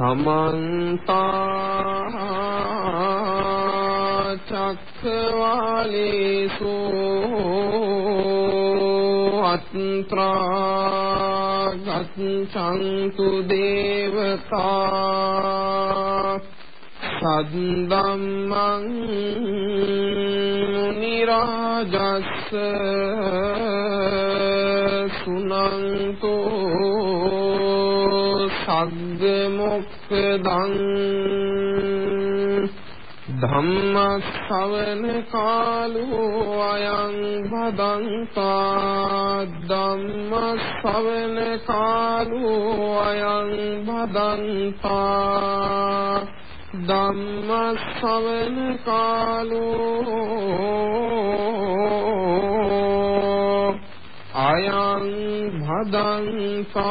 समन्ता चक्रवालेषु अत्रा गच्छन्तु देवता सन्दमं निराजस सुनन्तु सद् මොක්ඛදං ධම්ම ශ්‍රවණ කාලෝ අයං භදන්තා ධම්ම ශ්‍රවණ කාලෝ අයං භදන්තා ධම්ම ශ්‍රවණ කාලෝ අයං භදංසා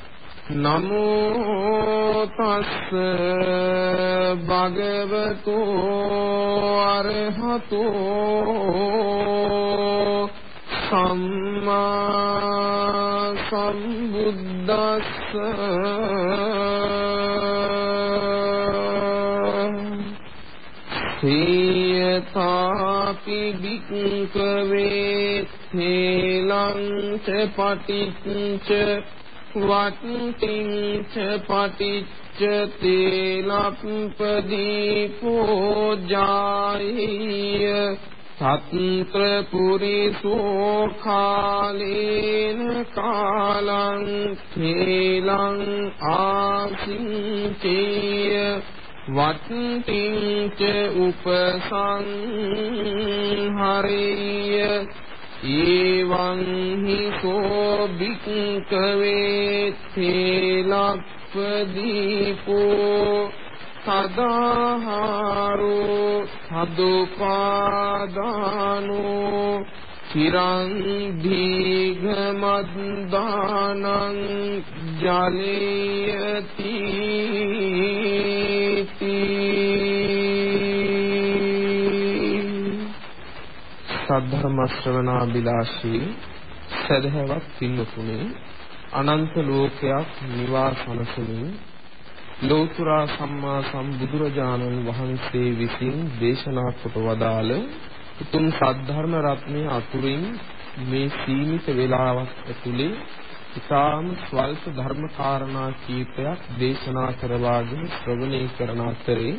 නමෝ තස්ස භගවතු අරහතෝ සම්මා සම්බුද්දස්ස සීයතාපි භික්ඛවේ තේලං ච පටිච්ච වට්ටිංච පටිච්ච තේලප්පදීපෝ ජායිය සත්‍ර පුරිසෝ කාලේන කාලං තේලං ආසින්චේය වට්ටිංච උපසංහරේය ඒවං හි සෝ බික්කවේ තේලප්පදීපෝ සදාහාරෝ සදුපාදානෝ චිරං දීඝමද්දානං ජලේයති සද්ධර්ම ශ්‍රවණාබිලාෂී සදහවත් පින්නතුනේ අනන්ත ලෝකයක් නිවාසනසමින් ලෝතුරා සම්මා සම්බුදුරජාණන් වහන්සේ විසින් දේශනා කොට වදාළ උතුම් සද්ධර්ම රත්නයේ අතුරින් මේ සීමිත වේලාවක් ඇතුලේ ඉතාම ස්වල්ප ධර්ම කාරණා කීපයක් දේශනා කරවාගෙන ශ්‍රවණය කරන අතරේ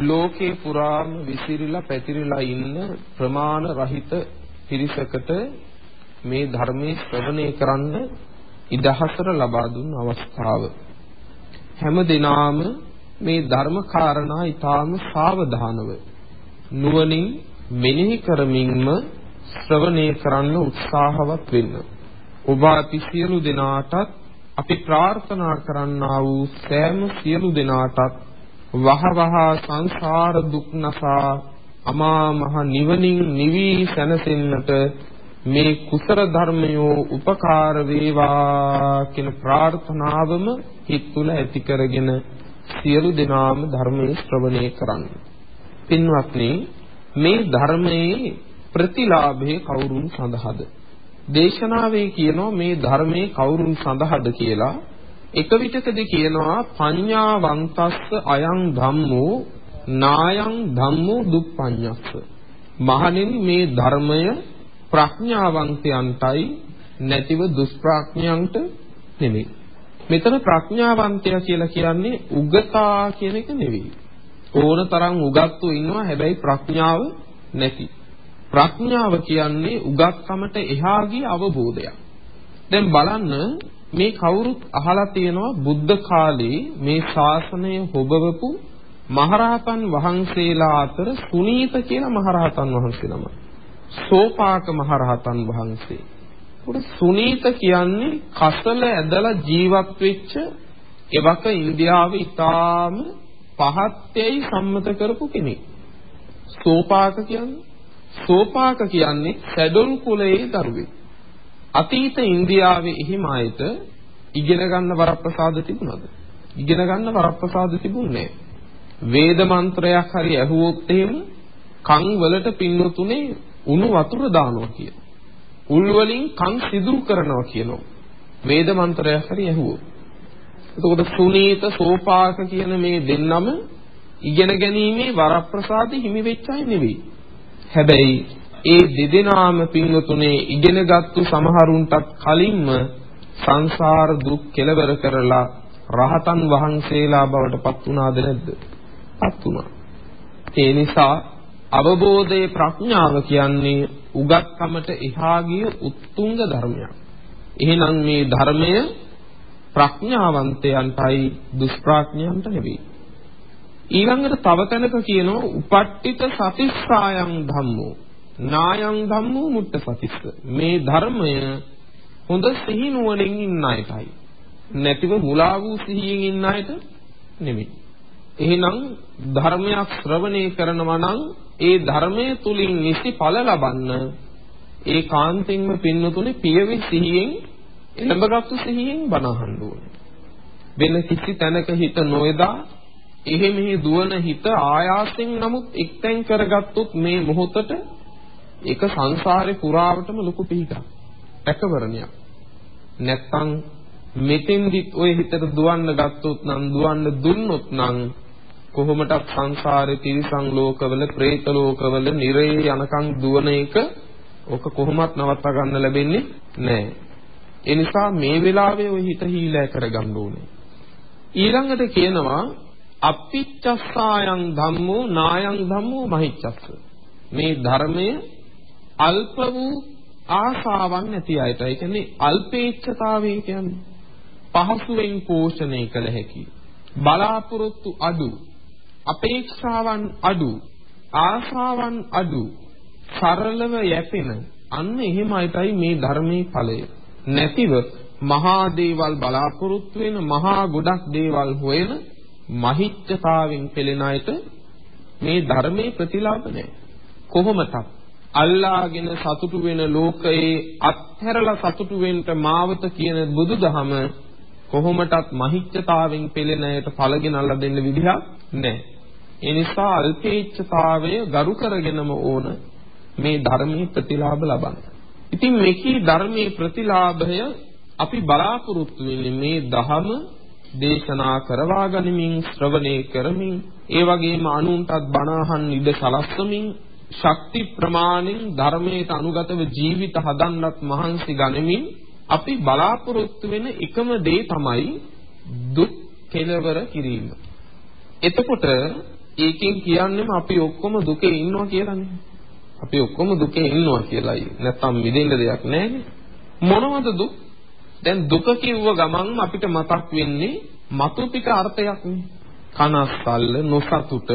ලෝකේ පුරාම විසිරිලා පැතිරිලා ඉන්න ප්‍රමාණ රහිත පිරිසකට මේ ධර්මයේ ශ්‍රවණය කරන්න ඉදහසර ලබා දුන් අවස්ථාව හැම දිනාම මේ ධර්ම කාරණා ඊටාම සාවධානව නුවණින් මෙනෙහි කරමින්ම ශ්‍රවණය කරන්න උත්සාහවත් වෙන්න. ඔබ අපි සියලු දෙනාටත් අපි ප්‍රාර්ථනා කරන්නා වූ සෑම සියලු දෙනාටත් වහවහ සංසාර දුක් නසා අමා මහ නිවනින් නිවි සැනසෙන්නට මේ කුසල ධර්මයෝ උපකාර වේවා කියන ප්‍රාර්ථනාවම හිත තුළ ඇති කරගෙන සියලු දෙනාම ධර්මයේ ශ්‍රවණය කරන්න. පින්වත්නි මේ ධර්මයේ ප්‍රතිලාභේ කවුරුන් සඳහාද? දේශනාවේ කියනවා මේ ධර්මයේ කවුරුන් සඳහාද කියලා එක විටකදී කියනවා පඤ්ඤාවන්තස්ස අයං ධම්මෝ නායං ධම්මෝ දුප්පඤ්ඤස්ස. මහණෙනි මේ ධර්මය ප්‍රඥාවන්තයන්ටයි නැතිව දුෂ්ප්‍රඥයන්ට නෙමෙයි. මෙතන ප්‍රඥාවන්තය කියලා කියන්නේ උගතා කියන එක නෙවෙයි. ඕන තරම් උගත්තු ඉන්නවා හැබැයි ප්‍රඥාව නැති. ප්‍රඥාව කියන්නේ උගත්කමට එහා ගිය අවබෝධයක්. දැන් බලන්න මේ කවුරුත් අහලා තියෙනවා බුද්ධ කාලේ මේ ශාසනය හොබවපු මහරහතන් වහන්සේලා අතර සුනීත කියලා මහරහතන් වහන්සේ නම. සෝපාක මහරහතන් වහන්සේ. උඩ සුනීත කියන්නේ කසල ඇදලා ජීවත් වෙච්ච එවක ඉන්දියාවේ ඊටාම පහත්යයි සම්මත කරපු කෙනෙක්. සෝපාක කියන්නේ සෝපාක කියන්නේ සැඩොල් කුලයේ දරුවෙක්. අතීත ඉන්දියාවේ එහිම ආයත ඉගෙන ගන්න වරප්‍රසාද තිබුණාද? ඉගෙන ගන්න වරප්‍රසාද තිබුණේ වේද මන්ත්‍රයක් හරි ඇහුවොත් එහෙම කන් වලට පින්නතුනේ උණු වතුර දානවා කියන. උල් වලින් කන් සිදුරු කරනවා කියනවා. වේද මන්ත්‍රයක් හරි ඇහුවොත්. එතකොට සුනීත සෝපාක කියන මේ දෙන්නම ඉගෙන ගැනීමේ වරප්‍රසාද හිමි වෙච්ච අය නෙවෙයි. හැබැයි ඒ දෙදෙනාම පින්වතුනේ ඉගෙනගත්තු සමහරුන්ටත් කලින්ම සංසාර දුක් කෙලවර කරලා රහතන් වහන්සේලා බවට පත් වුණාද නැද්ද? පත් වුණා. ඒ නිසා අවබෝධයේ ප්‍රඥාව කියන්නේ උගත්කමට එහා ගිය උත්තුංග ධර්මයක්. එහෙනම් මේ ධර්මය ප්‍රඥාවන්තයන්ටයි දුෂ්ප්‍රඥයන්ට නෙවෙයි. ඊළඟට තව තැනක කියනවා උපට්ඨිත සතිස්සායන් ධම්මෝ නායන් ධම්මෝ මුට්ට සතිස්ස මේ ධර්මය හොඳ සිහි නුවණින් ඉන්න අයටයි. නැතිව මුලා වූ සිහියෙන් ඉන්න අයට නෙමෙයි. එහෙනම් ධර්මයක් ශ්‍රවණය කරනවා නම් ඒ ධර්මයේ තුලින් නිසි ඵල ලබන්න ඒ කාන්තින්ම පින්නතුනේ පියවි සිහියෙන් එළඹගත්තු සිහියෙන් බණ අහන්න ඕනේ වෙන කිසි තැනක හිත නොයදා එහෙ මෙහි දුවන හිත ආයාසෙන් නමුත් එක්තෙන් කරගත්තොත් මේ මොහොතට ඒක සංසාරේ පුරාවටම ලොකු පිහිටක්. රැකවරණයක්. නැත්තම් මෙතෙන්දිත් ඔය හිතට දුවන්න ගත්තොත් නම් දුවන්න දුන්නොත් නම් කොහොමටත් සංසාරේ තිරිසන් ලෝකවල, പ്രേත ලෝකවල, නිරේ යනකම් දුවන එක ඔක කොහොමත් නවත්ත ගන්න ලැබෙන්නේ නැහැ. ඒ නිසා මේ වෙලාවේ ඔය හිත හීලෑ කරගන්න ඕනේ. ඊළඟට කියනවා අප්පිච්චස්සායන් ධම්මෝ නායන් ධම්මෝ මහිච්චස්ස මේ ධර්මය අල්ප වූ ආශාවන් නැති අයට ඒ කියන්නේ අල්පේච්ඡතාවය කියන්නේ පහසුවෙන් පෝෂණය කළ හැකි බලාපොරොත්තු අඩු අපේක්ෂාවන් අඩු ආශාවන් අඩු සරලව යැපෙන අන්න එහෙම අයටයි මේ ධර්මයේ ඵලය නැතිව මහා දේවල් බලාපොරොත්තු වෙන මහා ගොඩක් දේවල් හොයන මහිච්ඡතාවෙන් පෙළෙන අයට මේ ධර්මයේ ප්‍රතිලාභ නැහැ. කොහොමද? අල්ලාගෙන සතුටු වෙන ලෝකයේ අත්හැරලා සතුටු වෙන්න මාවත කියන බුදුදහම කොහොමටත් මහිච්ඡතාවෙන් පෙළෙන අයට ඵලගෙනල්ලා දෙන්න විදිහක් නැහැ. ඒ නිසා අල්පේච්ඡතාවය ගරු කරගෙනම ඕන මේ ධර්මයේ ප්‍රතිලාභ ලබන්න. ඉතින් මේකී ධර්මයේ ප්‍රතිලාභය අපි බලාපොරොත්තු වෙන්නේ මේ ධහම දේශනා කරවා ගනිමින් ශ්‍රවණය කරමින් ඒ වගේම අනුන්ටත් බණ අහන්න ඉඩ සලස්වමින් ශක්ති ප්‍රමාණෙන් ධර්මයට අනුගතව ජීවිත හදන්නත් මහන්සි ගනිමින් අපි බලාපොරොත්තු වෙන එකම දේ තමයි දුක් කෙලවර කිරීම. එතකොට ඒකෙන් කියන්නේම අපි ඔක්කොම දුකේ ඉන්නවා කියලානේ. අපි ඔක්කොම දුකේ ඉන්නවා කියලායි. නැත්තම් මිදෙන්න දෙයක් නැහැ. මොනවද දුක්? දැන් දුක කිව්ව ගමන් අපිට මතක් වෙන්නේ මතු පිට අර්ථයක් නේ. කනස්සල්ල නොසතුට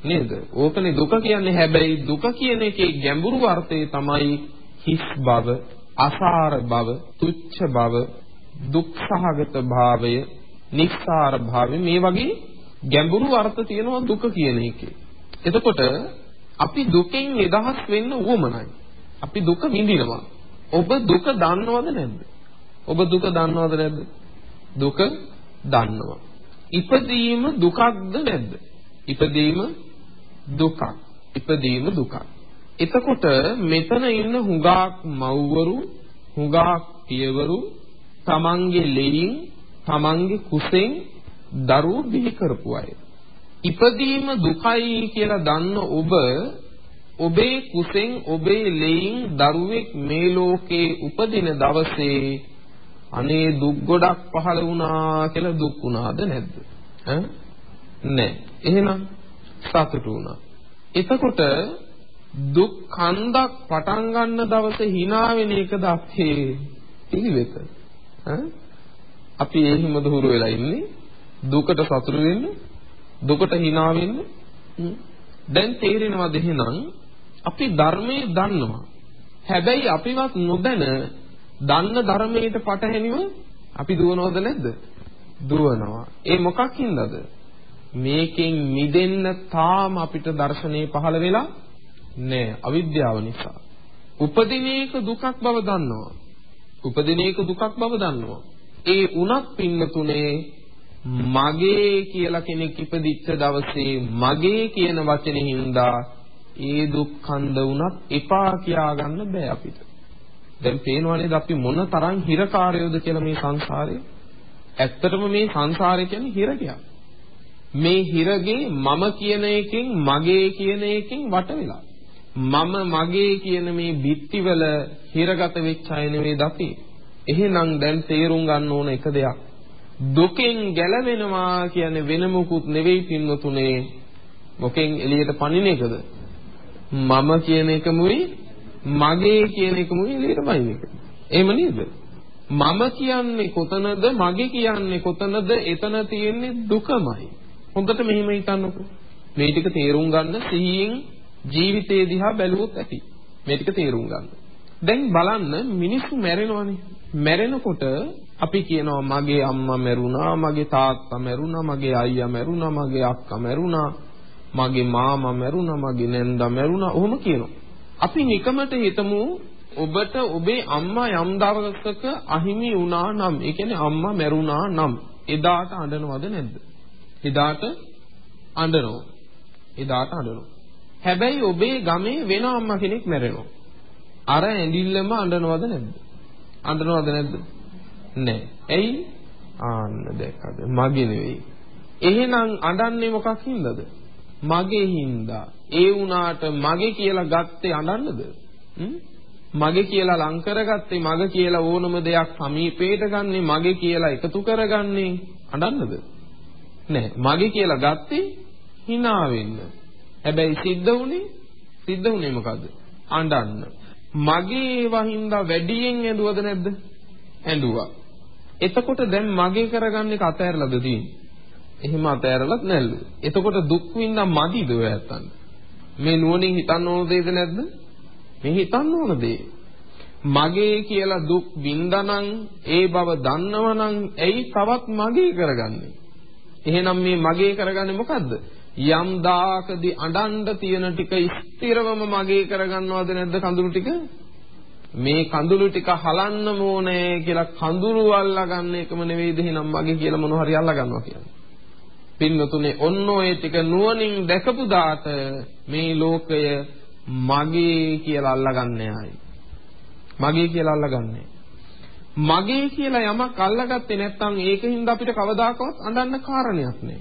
නේද? ඕකනේ දුක කියන්නේ හැබැයි දුක කියන එකේ ගැඹුරු අර්ථය තමයි හිස් බව, අසාර බව, තුච්ඡ බව, දුක්ඛහගත භාවය, නිස්සාර භාවය මේ වගේ ගැඹුරු අර්ථ තියෙනවා දුක කියන එකේ. එතකොට අපි දුකෙන් නිදහස් වෙන්න උවමනයි. අපි දුක විඳිනවා. ඔබ දුක දන්නවද නැද්ද? ඔබ දුක දන්නවද නැද්ද? දුක දන්නවා. ඉපදීම දුකක්ද නැද්ද? ඉපදීම දුකක්. ඉපදීම දුකක්. එතකොට මෙතන ඉන්න හුඟක් මව්වරු, හුඟක් පියවරු තමන්ගේ ලෙයින්, තමන්ගේ කුසෙන් දරුවෝ බිහි කරපු අය. ඉපදීම දුකයි කියලා දන්න ඔබ ඔබේ කුසෙන් ඔබේ ලෙයින් දරුවෙක් මේ ලෝකේ උපදින දවසේ අනේ දුක් ගොඩක් පහළ වුණා කියලා දුක් වුණාද නැද්ද? ඈ නැහැ. එහෙනම් සතුටු වුණා. එතකොට දුක් කන්දක් පටන් ගන්න දවසේ hina වෙන එකද අපේ පිළිවෙත. ඈ අපි ඒ හිමද හුරු වෙලා ඉන්නේ දුකට සතුටු වෙන්න දුකට hina වෙන්න දැන් තේරෙනවද එහෙනම් අපි ධර්මයේ දන්නවා හැබැයි අපිවත් නොදැන දන්න ධර්මයට පටහැනිව අපි දුවනවද නැද්ද? දුවනවා. ඒ මොකක් හින්දාද? මේකෙන් මිදෙන්න තාම අපිට දර්ශනේ පහළ වෙලා නෑ අවිද්‍යාව නිසා. උපදින එක දුකක් බව දන්නවා. උපදින එක දුකක් බව දන්නවා. ඒ උනත් පින්නතුනේ මගේ කියලා කෙනෙක් ඉපදිච්ච දවසේ මගේ කියන වචනේ හින්දා ඒ දුක්ඛන්ද වුණත් එපා කියා ගන්න බෑ අපිට. දැන් පේනවා නේද අපි මොන තරම් හිරකාරයෝද කියලා මේ සංසාරේ. ඇත්තටම මේ සංසාරය කියන්නේ හිරකයක්. මේ හිරගේ මම කියන එකෙන් මගේ කියන එකෙන් වට වෙලා. මම මගේ කියන මේ බිත්තිවල හිරගත වෙච්ච අය නෙවෙයිද අපි. එහෙනම් දැන් තේරුම් ගන්න ඕන එක දෙයක්. දුකෙන් ගැලවෙනවා කියන්නේ වෙන මොකුත් නෙවෙයි පින්නතුනේ. මොකෙන් එළියට පනින එකද? මම කියන එකමුයි මගේ කියන එකමුයි එළියට පනින එක. එහෙම නේද? මම කියන්නේ කොතනද මගේ කියන්නේ කොතනද එතන තියෙන්නේ දුකමයි. හොඳට මෙහෙම හිතන්නකෝ. මේ ටික තේරුම් ගන්න සිහියෙන් ජීවිතේ දිහා බැලුවොත් ඇති. මේ ටික තේරුම් ගන්න. දැන් බලන්න මිනිස්සු මැරෙනවනේ. මැරෙනකොට අපි කියනවා මගේ අම්මා මැරුණා, මගේ තාත්තා මැරුණා, මගේ අයියා මැරුණා, මගේ අක්කා මැරුණා, මගේ මාමා මැරුණා, මගේ නැන්දා මැරුණා. ඔහොම කියනවා. අපි නිකමට හිතමු ඔබට ඔබේ අම්මා යම් දවසක අහිමි වුණා නම්, ඒ කියන්නේ අම්මා මැරුණා නම් එදාට අඬනවද නැද්ද? එදාට අඬනවා. එදාට අඬනවා. හැබැයි ඔබේ ගමේ වෙන අම්මා කෙනෙක් මැරෙනවා. අර ඇඬිල්ලම අඬනවද නැද්ද? අඬනවද නැද්ද? නෑ. ඇයි? ආන්න දැක්කද? මගේ නෙවෙයි. එහෙනම් අඬන්නේ මොකක් හින්දාද? මගේ හින්දා. ඒ වුණාට මගේ කියලා ගත්තේ අඬන්නද? මගේ කියලා ලං කරගත්තේ මගේ කියලා ඕනම දෙයක් සමීපේට ගන්නේ මගේ කියලා එකතු කරගන්නේ අඬන්නද? නෑ. මගේ කියලා ගත්තේ hina වෙන්න. හැබැයි සිද්ධ වුණේ සිද්ධ වුණේ මොකද්ද? අඬන්න. මගේ වහින්දා වැඩියෙන් ඇඬුවද නැද්ද? ඇඬුවා. එතකොට දැන් මගේ කරගන්න එක අතෑරලාද තියෙන්නේ? එහෙම අතෑරලත් නැල්ලු. එතකොට දුක් විඳ මදිද ඔය ඇත්තන්? මේ නුවණින් හිතන්න ඕන දෙයද නැද්ද? මේ හිතන්න ඕන දේ. මගේ කියලා දුක් විඳනනම් ඒ බව දන්නවනම් ඇයි තවත් මගේ කරගන්නේ? එහෙනම් මේ මගේ කරගන්නේ මොකද්ද? යම් දාකදී අඬන්න තියෙන ටික ස්ථිරවම මගේ කරගන්නවද නැද්ද කඳුළු ටික? මේ කඳුළු ටික හලන්න ඕනේ කියලා කඳුළු අල්ලා ගන්න එකම නෙවෙයිද එහෙනම් මගේ කියලා මොන හරි අල්ලා ගන්නවා කියන්නේ. පින්නතුනේ ඔන්න ඔය ටික නුවණින් දැකපු දාට මේ ලෝකය මගේ කියලා අල්ලගන්නේ ආයි. මගේ කියලා අල්ලගන්නේ. මගේ කියලා යමක් අල්ලගත්තේ නැත්නම් ඒකින්ද අපිට කවදාකවත් අඬන්න කාරණයක් නෑ.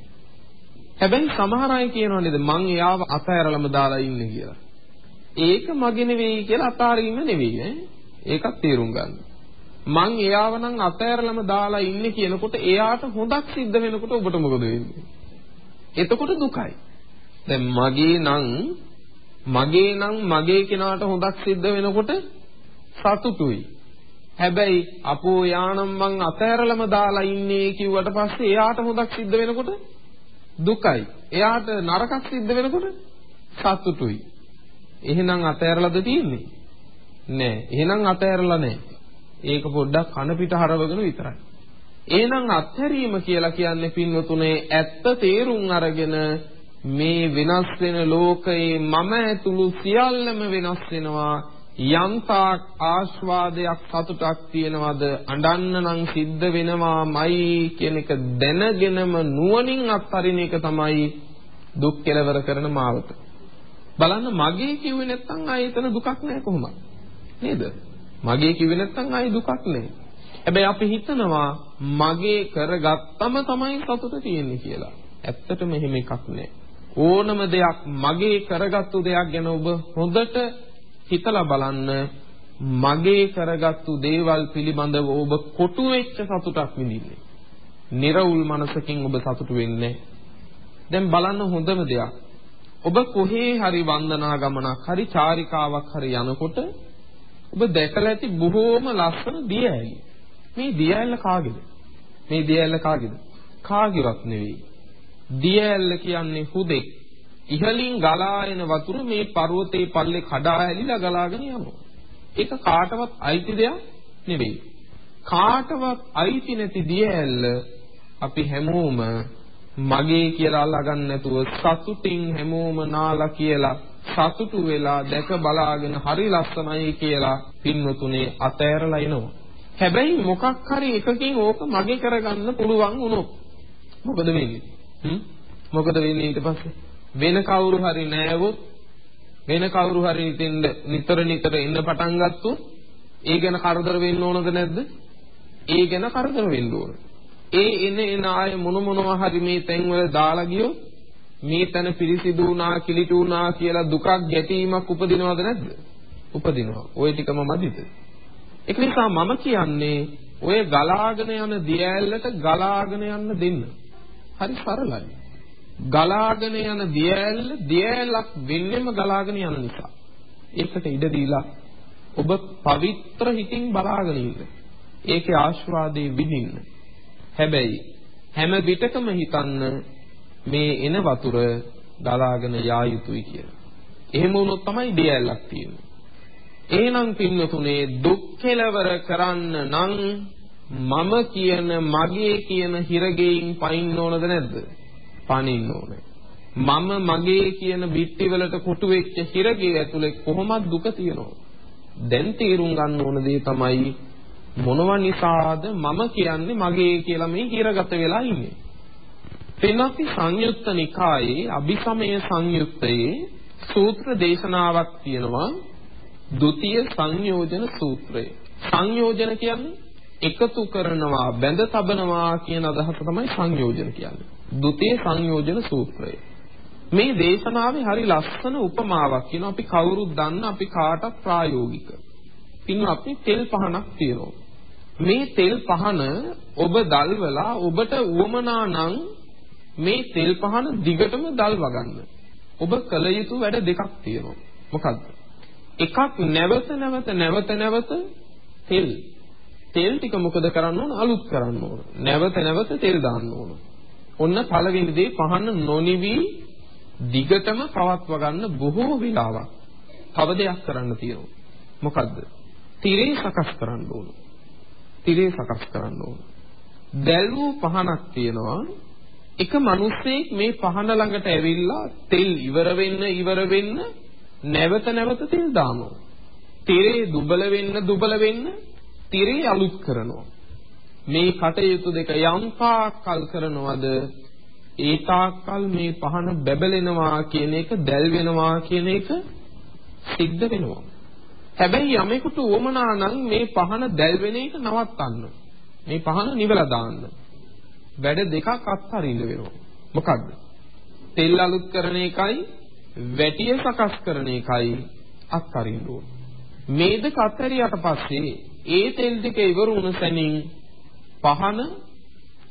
හැබැයි සමහර අය කියනවා නේද මං එයාව අතහැරලම දාලා ඉන්නේ කියලා. ඒක මගේ නෙවෙයි කියලා අතාරින්න නෙවෙයි ඈ. ඒකත් තේරුම් ගන්න. මං එයාව නම් අතහැරලම දාලා ඉන්නේ කියනකොට එයාට හොඳක් සිද්ධ වෙනකොට ඔබට මොකද වෙන්නේ? එතකොට දුකයි. දැන් මගේ නම් මගේ නම් මගේ කෙනාට හොඳක් සිද්ධ වෙනකොට සතුටුයි. හැබැයි අපෝ යානම් මං අතහැරලම දාලා ඉන්නේ කිව්වට පස්සේ එයාට හොඳක් සිද්ධ වෙනකොට දුකයි. එයාට නරකක් සිද්ධ වෙනකොට සතුටුයි. එහෙනම් අතහැරලාද තියෙන්නේ? නෑ. එහෙනම් අතහැරලා නෑ. ඒක පොඩ්ඩක් කන පිට හරවගෙන විතරයි. එහෙනම් අත්හැරීම කියලා කියන්නේ පින්වතුනේ ඇත්ත තේරුම් අරගෙන මේ වෙනස් වෙන ලෝකයේ මම ඇතුළු සියල්ලම වෙනස් වෙනවා යම්තාක් ආස්වාදයක් සතුටක් තියනවද අඬන්න නම් සිද්ධ වෙනවාමයි කියන එක දැනගෙනම නුවණින් අත්හරින එක තමයි දුක් කෙලවර කරන මාවත. බලන්න මගේ කිව්වේ නැත්නම් ආයේ එතන දුකක් නැහැ කොහොමද? නේද? මගේ කිව්වේ නැත්නම් ආයේ දුකක් නැහැ. හැබැයි අපි හිතනවා මගේ කරගත්තම තමයි සතුට තියෙන්නේ කියලා. ඇත්තටම එහෙම එකක් නැහැ. ඕනම දෙයක් මගේ කරගත්තු දෙයක් ගැන ඔබ හොඳට හිතලා බලන්න මගේ කරගත්තු දේවල් පිළිබඳව ඔබ කොටු වෙච්ච සතුටක් විඳින්නේ. නිර්වුල් මනසකින් ඔබ සතුටු වෙන්නේ දැන් බලන්න හොඳම දෙයක්. ඔබ කොහේ හරි වන්දනා ගමනක් හරි චාරිකාවක් හරි යනකොට ඔබ දැකලා ඇති බොහෝම ලස්සන දිය ඇලි. මේ දිය ඇල්ල කාගේද? මේ දිය ඇල්ල කාගේද? කාගේවත් නෙවෙයි. දිය ඇල්ල කියන්නේ හුදෙක් ඉහලින් ගලා එන වතුර මේ පර්වතයේ පල්ලේ කඩා ඇලිලා ගලාගෙන යනවා. ඒක කාටවත් අයිති දෙයක් නෙවෙයි. කාටවත් අයිති නැති දිය ඇල්ල අපි හැමෝම මගේ කියලා අල්ලගන්න නැතුව සතුටින් හැමෝම නාලා කියලා සතුටු වෙලා දැක බලාගෙන හරි ලස්සනයි කියලා පින්වතුනේ අතෑරලා එනවා. හැබැයි මොකක් හරි එකකින් ඕක මගේ කරගන්න පුළුවන් වුණොත් මොකද වෙන්නේ? හ්ම් මොකද වෙන්නේ ඊට පස්සේ? වෙන කවුරු හරි නෑවොත් වෙන කවුරු හරි ඉතින් නිතර නිතර එන්න පටන් ගත්තොත් ඒ ගැන කරදර වෙන්න ඕනද නැද්ද? ඒ ගැන කරදර වෙන්න ඕන. ඒ එන එන ආය මොන මොනවා හරි මේ තැන්වල දාලා ගියොත් මේ තැන පිරිසිදු වුණා කිලිටු වුණා කියලා දුකක් ගැටීමක් උපදිනවද නැද්ද? උපදිනවා. ওই ටිකම මදිද? ඒක නිසා මම කියන්නේ ඔය ගලාගෙන යන දියැලට ගලාගෙන යන්න දෙන්න. හරි සරලයි. ගලාගෙන යන දියැල දියැලක් වෙන්නෙම ගලාගෙන යන නිසා. ඒකට ඉඩ දීලා ඔබ පවිත්‍ර හිතින් බලාගෙන ඉන්න. ඒකේ ආශිර්වාදේ විඳින්න. හැබැයි හැම විටකම හිතන්න මේ එන වතුර ගලාගෙන යා යුතුයි කියලා. එහෙම වුණොත් තමයි දියැලක් තියෙන්නේ. එහෙනම් පින්නතුනේ දුක් කෙලවර කරන්න නම් මම කියන මගේ කියන හිරගෙයින් පයින්න ඕනද නැද්ද? පණින්න ඕනේ. මම මගේ කියන බිත්තිවලට කොටු වෙච්ච හිරගේ ඇතුලේ කොහොමද දුක තියෙනව? දැන් තේරුම් ගන්න ඕන දේ තමයි මොනව නිසාද මම කියන්නේ මගේ කියලා මේ හිරගත වෙලා ඉන්නේ. පින්වත්නි සංයුක්ත නිකායේ අභිසමය සංයුක්තයේ සූත්‍ර දේශනාවක් තියෙනවා ဒုတိ ය සංයෝජන සූත්‍රය. සංයෝජන කියන්නේ එකතු කරනවා, බැඳ තබනවා කියන අදහස තමයි සංයෝජන කියන්නේ. ဒုတိ ය සංයෝජන සූත්‍රය. මේ දේශනාවේ හරි ලස්සන උපමාවක් කියනවා අපි කවුරුත් දන්න අපි කාටත් ප්‍රායෝගික. පින්වත්නි තෙල් පහනක් තියෙනවා. මේ තෙල් පහන ඔබ දල්වලා ඔබට උවමනා නම් මේ තෙල් පහන දිගටම දල්ව ගන්න. ඔබ කළ යුතු වැඩ දෙකක් තියෙනවා. මොකද්ද? එකක් නැවත නැවත නැවත නැවත තෙල් තෙල් ටික මොකද කරන්න ඕන අලුත් කරන්න ඕන. නැවත නැවත තෙල් දාන්න ඕන. ඔන්න පළවෙනි දේ පහන නොනිවි දිගටම පවත්ව ගන්න බොහෝ වෙලාවක් තව දෙයක් කරන්න තියෙනවා. මොකද්ද? තිරේ සකස් කරන්න ඕන. තිරේ සකස් කරන්න ඕන. දැල්වූ පහනක් තියෙනවා. එක මිනිස්සෙක් මේ පහන ළඟට ඇවිල්ලා තෙල් ඉවර වෙන්න ඉවර වෙන්න නැවත නැවත තෙල් දානවා. තිරේ දුබල වෙන්න දුබල වෙන්න තිරේ අලුත් කරනවා. මේ කටයුතු දෙක යම් තාක්කල් කරනවද ඒ තාක්කල් මේ පහන බැබලෙනවා කියන එක දැල් වෙනවා කියන එක සිද්ධ වෙනවා. හැබැයි යමෙකුට උවමනා නම් මේ පහන දැල් වෙන එක නවත්තන්න. මේ පහන නිවලා දාන්න. වැඩ දෙකක් අත්හරින්න වෙනවා. මොකද්ද? තෙල් අලුත් කරන එකයි වැටිය සකස් කරන එකයි අත්හරින්න ඕන. මේ දෙක අත්හැරියට පස්සේ ඒ තෙල් දෙක ඉවර වුණ සැනින් පහන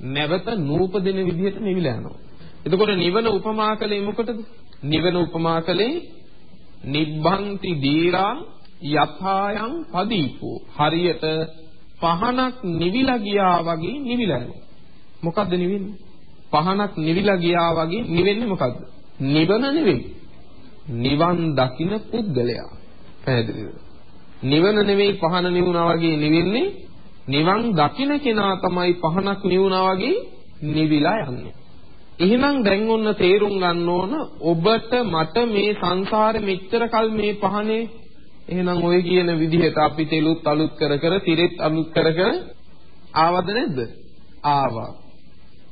නැවත නූපදින විදිහට නිවිලා යනවා. එතකොට නිවන උපමා කළේ මොකටද? නිවන උපමා කළේ නිබ්බන්ති දීරා යථායන් පදීපෝ. හරියට පහනක් නිවිලා ගියා වගේ නිවිලා යනවා. මොකද්ද නිවෙන්නේ? පහනක් නිවිලා ගියා වගේ නිවෙන්නේ මොකද්ද? නිවන නෙවෙයි. නිවන් දකින්න පුද්ගලයා. පැහැදිලිද? නිවන නෙවෙයි පහන නිවුණා වගේ නිවෙන්නේ නිවන් දකින්න කෙනා තමයි පහනක් නිවුණා වගේ නිවිලා යන්නේ. එහෙනම් දැන් ඔන්න තේරුම් ගන්න ඕන ඔබට මට මේ සංසාරෙ මෙච්චර කල් මේ පහනේ එහෙනම් ඔය කියන විදිහට අපි තෙලුත් අලුත් කර කර තිරෙත් අලුත් කර කර ආවද නැද්ද? ආවා.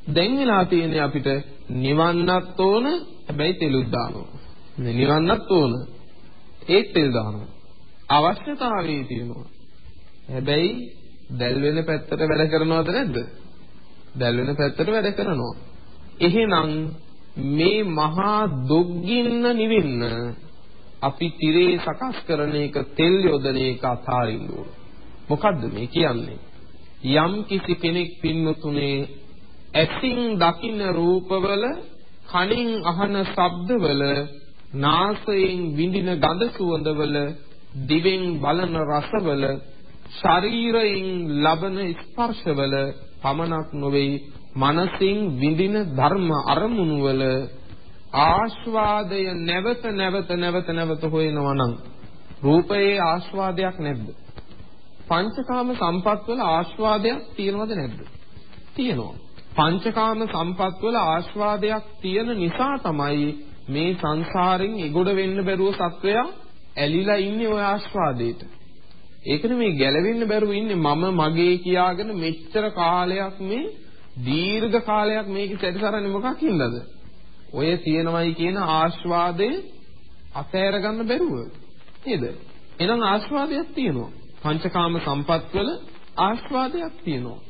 දැන් වෙලා තියෙන්නේ අපිට නිවන්නත් ඕන හැබැයි තෙලුත් දානවා. නිවන්නත් ඕන ඒත් තෙල් දානවා. අවශ්‍යතාවය තියෙනවා. හැබැයි දැල් වෙන පැත්තට වැඩ කරනවද නැද්ද? දැල් වෙන පැත්තට වැඩ කරනවා. එහෙනම් මේ මහා දුක්ගින්න නිවෙන්න අපි tire සකස් කරන එක තෙල් යොදන එක අතාරින්න ඕන. මොකද්ද මේ කියන්නේ? යම් කිසි කෙනෙක් පින්නතුනේ ඇසින් දකින්න රූපවල කනින් අහන ශබ්දවල නාසයෙන් විඳින ගඳ සුවඳවල දිවෙන් බලන රසවල ශරීරයෙන් ලබන ස්පර්ශවල පමණක් නොවේ. මනසින් විඳින ධර්ම අරමුණු වල ආස්වාදය නැවත නැවත නැවත නැවත හොයනවා නම් රූපයේ ආස්වාදයක් නැද්ද? පංචකාම සම්පත් වල ආස්වාදයක් තියෙනවද නැද්ද? තියෙනවා. පංචකාම සම්පත් වල ආස්වාදයක් තියෙන නිසා තමයි මේ සංසාරෙන් එගොඩ වෙන්න බැරුව සත්වයා ඇලිලා ඉන්නේ ওই ආස්වාදයට. ඒකනේ මේ ගැලවෙන්න බැරුව ඉන්නේ මම මගේ කියාගෙන මෙච්චර කාලයක් මේ දීර්ඝ කාලයක් මේක සැරිසරන්නේ මොකක් හින්දාද? ඔය තියෙනවයි කියන ආස්වාදේ අතෑර ගන්න බැරුව. නේද? එහෙනම් ආස්වාදයක් තියෙනවා. පංචකාම සම්පත්වල ආස්වාදයක් තියෙනවා.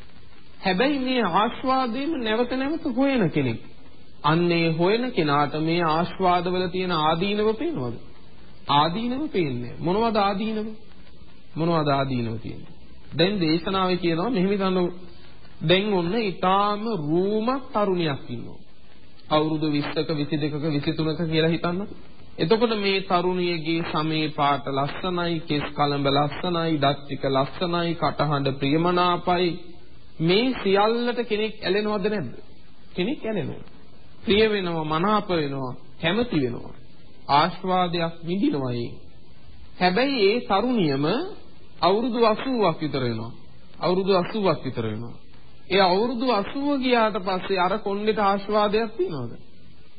හැබැයි මේ ආස්වාදයෙන් නැවත නැවත හොයන කෙනෙක්. අන්නේ හොයන කෙනාට මේ ආස්වාදවල තියෙන ආදීනව පේනවද? ආදීනව පේන්නේ. මොනවද ආදීනව? මොනවද ආදීනව තියෙන්නේ? දැන් දේශනාවේ කියනවා මෙහෙම හිතන්න දැන් ඔන්න ඊටාම රූමක් තරුණියක් ඉන්නවා. අවුරුදු 20ක 22ක 23ක කියලා හිතන්නකෝ. එතකොට මේ තරුණියගේ සමේ පාට ලස්සනයි, කෙස් කලඹ ලස්සනයි, දත් ටික ලස්සනයි, කටහඬ ප්‍රියමනාපයි. මේ සියල්ලට කෙනෙක් ඇලෙනවද නැද්ද? කෙනෙක් ඇලෙනවා. ප්‍රිය වෙනවා, මනාප වෙනවා, කැමති වෙනවා. ආස්වාදයක් විඳිනවා හැබැයි ඒ තරුණියම අවුරුදු 80ක් විතර වෙනවා. අවුරුදු 80ක් විතර වෙනවා. ඒ අවුරුදු 80 ගියාට පස්සේ අර කොණ්ඩේට ආස්වාදයක් තියනවද?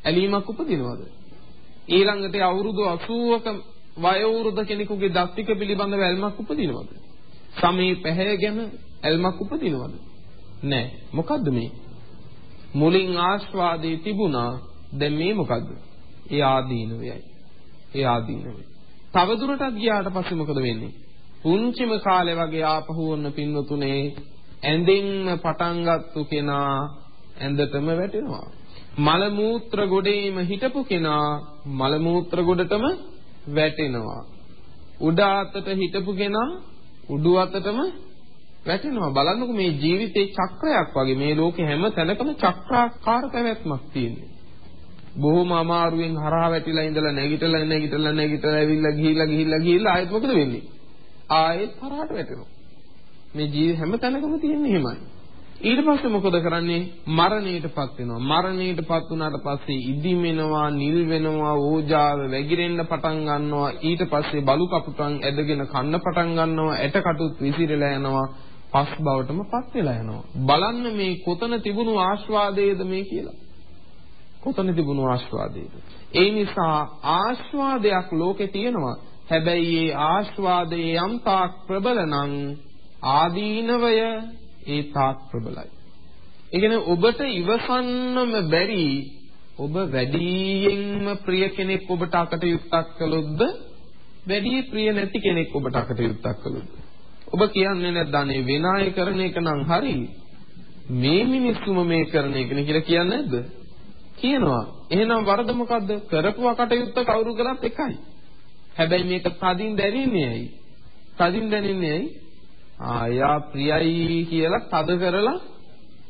ඇලීමක් උපදිනවද? ඊළඟට අවුරුදු 80ක වයෝවෘද කෙනෙකුගේ දස්තික පිළිබඳව ඇල්මක් උපදිනවද? සමේ පැහැ ගැන ඇල්මක් උපදිනවද? නැහැ. මොකද්ද මේ? මුලින් ආස්වාදේ තිබුණා. දැන් මේ මොකද්ද? ඒ ආදීනවයයි. ඒ ආදීනවය. තව දුරටත් ගියාට පස්සේ මොකද වෙන්නේ? පුංචිම කාලේ වගේ ආපහු වන්න පින්නතුනේ ඇඳින්ම පටන් ගත්තු කෙනා ඇඳටම වැටෙනවා. මල මූත්‍ර ගොඩේම හිටපු කෙනා මල මූත්‍ර ගොඩටම වැටෙනවා. උඩ අතට හිටපු කෙනා උඩු අතටම වැටෙනවා. බලන්නකො මේ ජීවිතේ චක්‍රයක් වගේ මේ ලෝකේ හැම තැනකම චක්‍රාකාර පැවැත්මක් තියෙනවා. බොහොම අමාරුවෙන් හරහා වැටිලා ඉඳලා නැගිටලා නැගිටලා නැගිටලා ඇවිල්ලා ගිහිල්ලා ගිහිල්ලා ගිහිල්ලා ආයෙත් මොකද වෙන්නේ? ආයෙත් හරහාට වැටෙනවා. මේ ජීවි හැම තැනකම තියෙන්නේ එහෙමයි. ඊට පස්සේ මොකද කරන්නේ? මරණයටපත් වෙනවා. මරණයටපත් වුණාට පස්සේ ඉදිමෙනවා, නිල් වෙනවා, ඕජාව වැగిරෙන්න පටන් ගන්නවා. ඊට පස්සේ බලු කපුටන් ඇදගෙන කන්න පටන් ගන්නවා. ඇටකටුත් විසිරලා යනවා. පස් බවටම පත් වෙලා යනවා. බලන්න මේ කොතන තිබුණු ආස්වාදයේද මේ කියලා. කොතන තිබුණු ආස්වාදයේද? ඒ නිසා ආස්වාදයක් ලෝකේ තියෙනවා. හැබැයි ඒ ආස්වාදයේ යම් තාක් ප්‍රබල නම් ආදීනවය ඒ තාක් ප්‍රබලයි. ඒ කියන්නේ ඔබට ඉවසන්නම බැරි ඔබ වැඩියෙන්ම ප්‍රිය කෙනෙක් ඔබට අකටයුත්තක් කළොත්ද? වැඩි ප්‍රිය නැති කෙනෙක් ඔබට අකටයුත්තක් කළොත්ද? ඔබ කියන්නේ නැද්ද අනේ වෙන අය කරන එක නම් හරි මේ මිනිස්සුම මේ කරන එක නේ කියලා කියන්නේ නැද්ද? කියනවා. එහෙනම් වරද මොකද්ද? කරපු අකටයුත්ත කවුරු කළත් එකයි. හැබැයි මේක තදින් දැනෙන්නේ ඇයි තදින් දැනෙන්නේ ඇයි ආයා ප්‍රියයි කියලා තද කරලා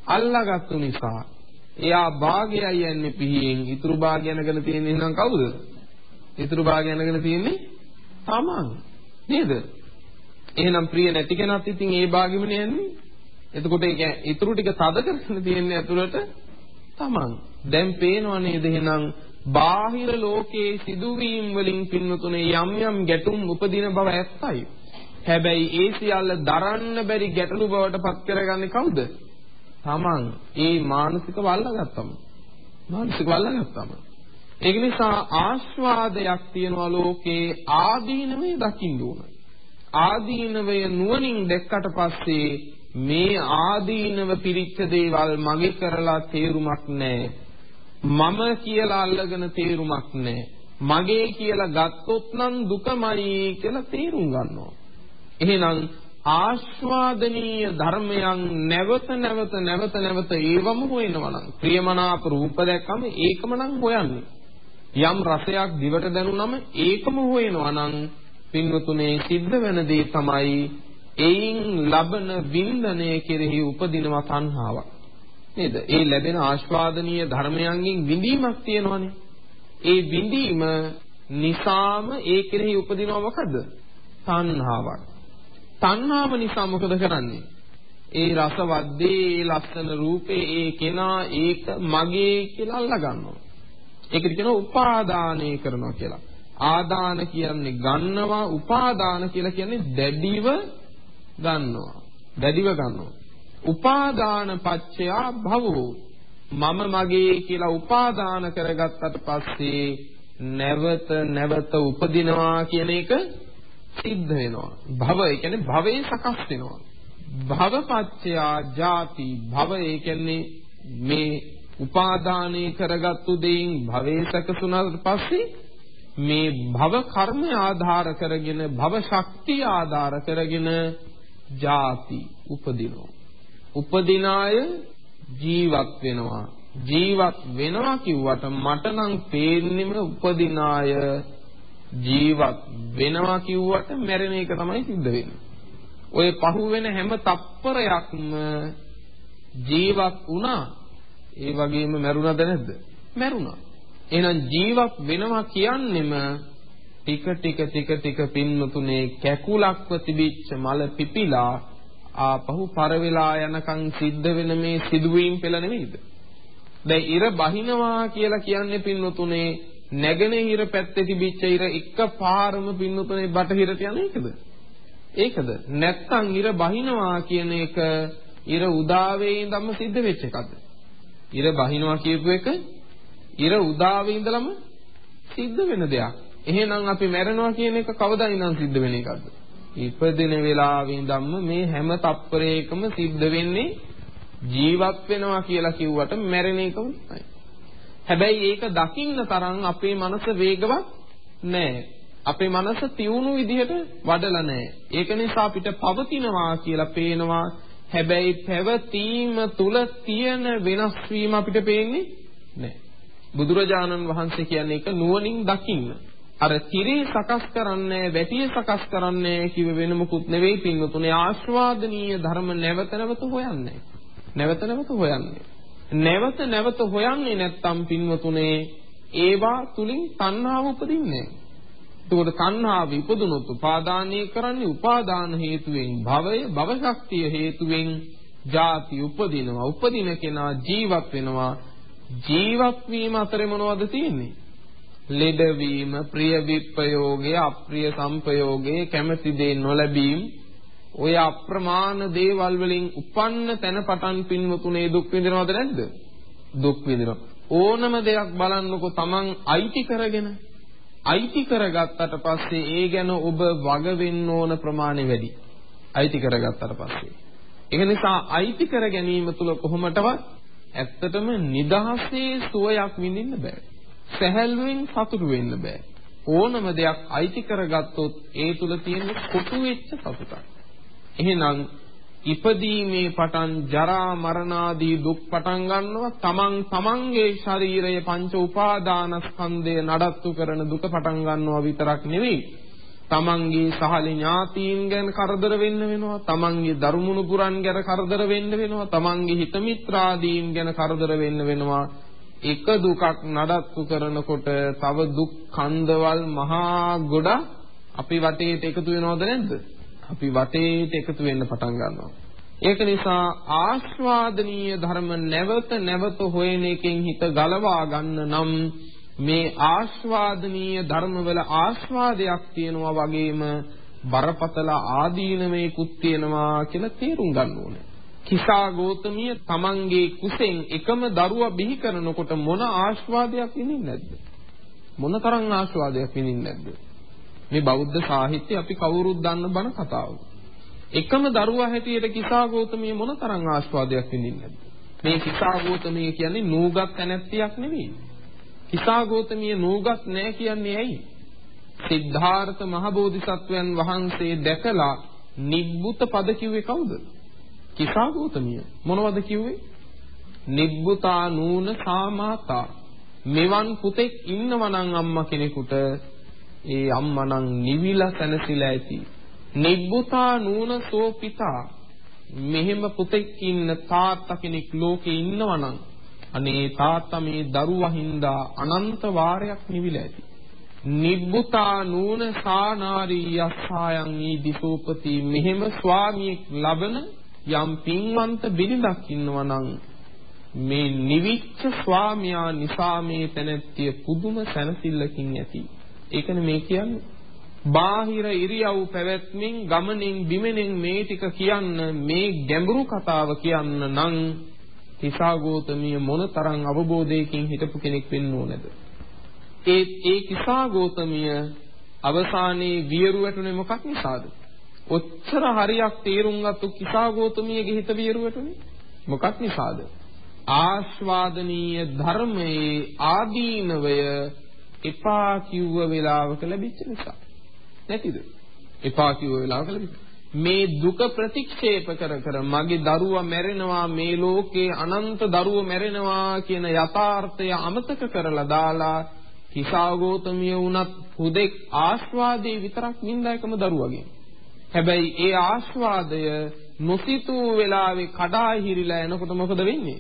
අල්ලාගත්තු නිසා එයා භාගයයි යන්නේ පිහියෙන් ඉතුරු භාගය යනගෙන තියෙන්නේ එහෙනම් කවුද? ඉතුරු භාගය යනගෙන තියෙන්නේ තමන්. නේද? එහෙනම් ප්‍රිය නැති කෙනත් ඉතින් ඒ භාගෙමනේ යන්නේ. එතකොට ඒ ඉතුරු ටික තද කරගෙන තියෙන්නේ ඇතුළට තමන්. දැන් පේනව නේද එහෙනම් බාහිර ලෝකයේ සිදුවීම් වලින් පින්නතුනේ යම් යම් ගැටුම් උපදින බව ඇත්තයි. හැබැයි ඒ සියල්ල දරන්න බැරි ගැටලු බවට පත් කරගන්නේ කවුද? Taman. ඒ මානසික වල්ලාගත්තම. මානසික වල්ලාගත්තම. ඒක නිසා ආස්වාදයක් තියනවා ලෝකේ ආදීනවේ දකින්න ඕන. ආදීනවය නුවණින් දැක්කට පස්සේ මේ ආදීනව පිරිච්ච දේවල් මගේ කරලා තේරුමක් නැහැ. මම කියලා අල්ලගෙන තේරුමක් නැහැ. මගේ කියලා ගත්තොත් නම් දුකමයි කියලා තේරුම් ගන්නවා. එහෙනම් ආස්වාදනීය ධර්මයන් නැවත නැවත නැවත නැවත ඒවම හොයනවා නම් ප්‍රියමනාප රූප දැක්කම ඒකම නම් හොයන්නේ යම් රසයක් දිවට දැනුනම ඒකම හොයනවා නම් පින්වතුනේ සිද්ධ වෙන දේ තමයි එයින් ලබන වින්දනය කෙරෙහි උපදිනවා තණ්හාවක් නේද ඒ ලැබෙන ආස්වාදනීය ධර්මයන්ගෙන් විඳීමක් තියෙනවනේ ඒ විඳීම නිසාම ඒ කෙරෙහි උපදිනවා මොකද තණ්හාවක් තණ්හාව නිසා මොකද කරන්නේ? ඒ රසවද්දේ, ඒ ලස්සන රූපේ, ඒ කෙනා ඒක මගේ කියලා අල්ලා ගන්නවා. ඒකට කියනවා උපාදානය කරනවා කියලා. ආදාන කියන්නේ ගන්නවා, උපාදාන කියලා කියන්නේ දැඩිව ගන්නවා. දැඩිව ගන්නවා. උපාදාන පච්චයා භවෝ මම මගේ කියලා උපාදාන කරගත්තට පස්සේ නැවත නැවත උපදිනවා කියන එක සිද්ධ වෙනවා. භව ඒ කියන්නේ භවයේ සකස් වෙනවා. භවපච්චයා ජාති භව ඒ කියන්නේ මේ උපාදානයේ කරගත්තු දෙයින් භවයේ සකසුනාට පස්සේ මේ භව කර්මය ආධාර කරගෙන භව ශක්තිය ආධාර කරගෙන ජාති උපදිනවා. උපදින අය ජීවත් වෙනවා. ජීවත් වෙනවා කිව්වට මට නම් පේන්නෙම උපදින අය ජීවත් වෙනවා කිව්වට මැරෙන එක තමයි සිද්ධ වෙන්නේ. ඔය පහුවෙන හැම තප්පරයක්ම ජීවත් වුණා. ඒ වගේම මැරුණාද නැද්ද? මැරුණා. එහෙනම් ජීවත් වෙනවා කියන්නෙම ටික ටික ටික ටික පින්නතුනේ කැකුලක්ව තිබිච්ච මල පිපිලා ආපහු පර වෙලා යනකම් සිද්ධ වෙන මේ සිදුවීම් පෙළ නෙවෙයිද? දැන් ඉර බහිනවා කියලා කියන්නේ පින්නතුනේ නැගෙනහිර පැත්තේ තිබිච්ච ඉර එකපාරම පින්නතුනේ බටහිරට යන එකද? ඒකද? නැත්තම් ඉර බහිනවා කියන එක ඉර උදාවේ ඉඳන්ම සිද්ධ වෙච්ච එකද? ඉර බහිනවා කියපු එක ඉර උදාවේ ඉඳලම සිද්ධ වෙන දෙයක්. එහෙනම් අපි මැරෙනවා කියන එක කවදා ඉඳන් සිද්ධ වෙන එකද? ඉපදින වෙලාවේ ඉඳන්ම මේ හැම තප්පරයකම සිද්ධ වෙන්නේ ජීවත් වෙනවා කියලා කිව්වට මැරෙන එකමයි. හැබැයි ඒක දකින්න තරම් අපේ මනස වේගවත් නෑ. අපේ මනස තියුණු විදිහට වඩලා නෑ. ඒක නිසා අපිට පවතිනවා කියලා පේනවා. හැබැයි පැවතීම තුල තියෙන වෙනස් වීම අපිට පේන්නේ නෑ. බුදුරජාණන් වහන්සේ කියන්නේ ඒක නුවණින් දකින්න. අර තිරේ සකස් කරන්නේ වැටිය සකස් කරන්නේ කිව වෙන මොකුත් නෙවෙයි පින්වතුනේ. ආස්වාදනීය ධර්ම නැවත නැවත හොයන්නේ. නැවත නැවත හොයන්නේ. නැවත නැවත හොයන්නේ නැත්තම් පින්වතුනේ ඒවා තුලින් තණ්හාව උපදින්නේ. එතකොට තණ්හාව ඉපදුනොත් උපාදානීය කරන්නේ උපාදාන හේතුවෙන් භවය භව ශක්තිය හේතුවෙන් ජාති උපදිනවා. උපදින කෙනා ජීවත් වෙනවා. ජීවත් වීම අතරේ මොනවද තියෙන්නේ? ලෙඩවීම ප්‍රිය විප්‍රයෝගය අප්‍රිය සංපයෝගය කැමැති දේ නොලැබීම ඔය අප්‍රමාණ දේවල් වලින් උපන්න තැන පටන් පින්වතුනේ දුක් විඳිනවද නැද්ද? දුක් විඳිනවා. ඕනම දෙයක් බලන්නකො Taman අයිති කරගෙන අයිති කරගත්තට පස්සේ ඒ ගැන ඔබ වග වෙන්න ඕන ප්‍රමාණය වැඩි. අයිති කරගත්තට පස්සේ. ඒක නිසා අයිති කර ගැනීම තුල කොහොමදවත් ඇත්තටම නිදහසේ සුවයක් විඳින්න බෑ. සැහැල්ලුවෙන් සතුටු වෙන්න බෑ. ඕනම දෙයක් අයිති කරගත්තොත් ඒ තුල තියෙන කොටු වෙච්ච සතුටක්. එහෙනම් ඉපදීමේ පටන් ජරා මරණාදී දුක් පටන් ගන්නවා. තමන් තමන්ගේ ශරීරය පංච උපාදානස්කන්ධය නඩත්තු කරන දුක පටන් ගන්නවා විතරක් නෙවෙයි. තමන්ගේ සහල ඥාතීන් ගැන කරදර වෙන්න වෙනවා. තමන්ගේ දරුමුණු පුරන් ගැන කරදර වෙන්න වෙනවා. තමන්ගේ හිත මිත්‍රාදීන් ගැන කරදර වෙන්න වෙනවා. එක දුකක් නඩත්තු කරනකොට තව දුක් කන්දවල් මහා ගොඩ අපි වටේට එකතු වෙනවද නැද්ද අපි වටේට එකතු වෙන්න පටන් ගන්නවා. ඒක නිසා ආස්වාදනීය ධර්ම නැවත නැවත හොයන එකෙන් හිත ගලවා ගන්න නම් මේ ආස්වාදනීය ධර්මවල ආස්වාදයක් තියෙනවා වගේම බරපතල ආදීනමේකුත් තියෙනවා කියලා තේරුම් ගන්න ඕනේ. කිසා ගෝතමිය තමන්ගේ කුසෙන් එකම දරුවා බිහි කරනකොට මොන ආස්වාදයක් විඳින්නේ නැද්ද? මොන තරම් ආස්වාදයක් විඳින්නේ නැද්ද? මේ බෞද්ධ සාහිත්‍ය අපි කවුරුත් දන්න බණ කතාවක්. එකම දරුවා හැටියට කිසා ගෞතමිය මොනතරම් ආස්වාදයක් විඳින්නේද? මේ කිසා ගෞතමිය කියන්නේ නූගත් තැනැත්තියක් නෙවෙයි. කිසා ගෞතමිය නූගත් නෑ කියන්නේ ඇයි? සිද්ධාර්ථ මහබෝධිසත්වයන් වහන්සේ දැකලා නිබ්බුත පද කිව්වේ කවුද? කිසා ගෞතමිය. මොනවද කිව්වේ? නිබ්බුතා නූන සාමාතා මෙවන් පුතෙක් ඉන්නවනම් අම්මා කෙනෙකුට ඒ අම්මනම් නිවිලා සැනසීලා ඇති. නිබ්බුතා නූන සෝ පිතා මෙහෙම පුතෙක් ඉන්න තාත්තා කෙනෙක් ලෝකේ ඉන්නවනම් අනේ තාත්තා මේ දරුවා හින්දා අනන්ත වාරයක් නිවිලා ඇති. නිබ්බුතා නූන සානාරී යස්සායන් ඊ දිසෝපති මෙහෙම ස්වාමියෙක් ලබන යම් පින්වන්ත බිරිඳක් ඉන්නවනම් මේ නිවිච්ච ස්වාමියා නිසා මේ තැනැත්තිය පුදුම සැනසෙල්ලකින් ඇති. ඒකනේ මේ කියන්නේ. බාහිර ඉරියව් පැවැත්මින් ගමනින් බිමෙන් මේ ටික කියන්න මේ ගැඹුරු කතාව කියන්න නම් කිසాగෝතමිය මොනතරම් අවබෝධයකින් හිටපු කෙනෙක් වෙන්න ඕනද ඒ ඒ කිසాగෝතමිය අවසානයේ වියරු වැටුනේ මොකක් නිසාද ඔච්චර හරියක් තේරුම් ගත්තු කිසాగෝතමියගේ හිත වියරු වැටුනේ මොකක් නිසාද ආස්වාදනීය ධර්මයේ ආදීනවය එපා කිව්ව වෙලාවක ලැබිච්ච නිසා නැතිද? එපා කිව්ව වෙලාවක ලැබිච්ච. මේ දුක ප්‍රතික්ෂේප කර කර මගේ දරුවා මැරෙනවා මේ ලෝකේ අනන්ත දරුවෝ මැරෙනවා කියන යථාර්ථය අමතක කරලා දාලා කිසాగෝතමිය වුණත් හුදෙක් ආස්වාදේ විතරක් නින්දායකම දරුවගේ. හැබැයි ඒ ආස්වාදය නොසිතූ වෙලාවේ කඩා හිරිලා එනකොට මොකද වෙන්නේ?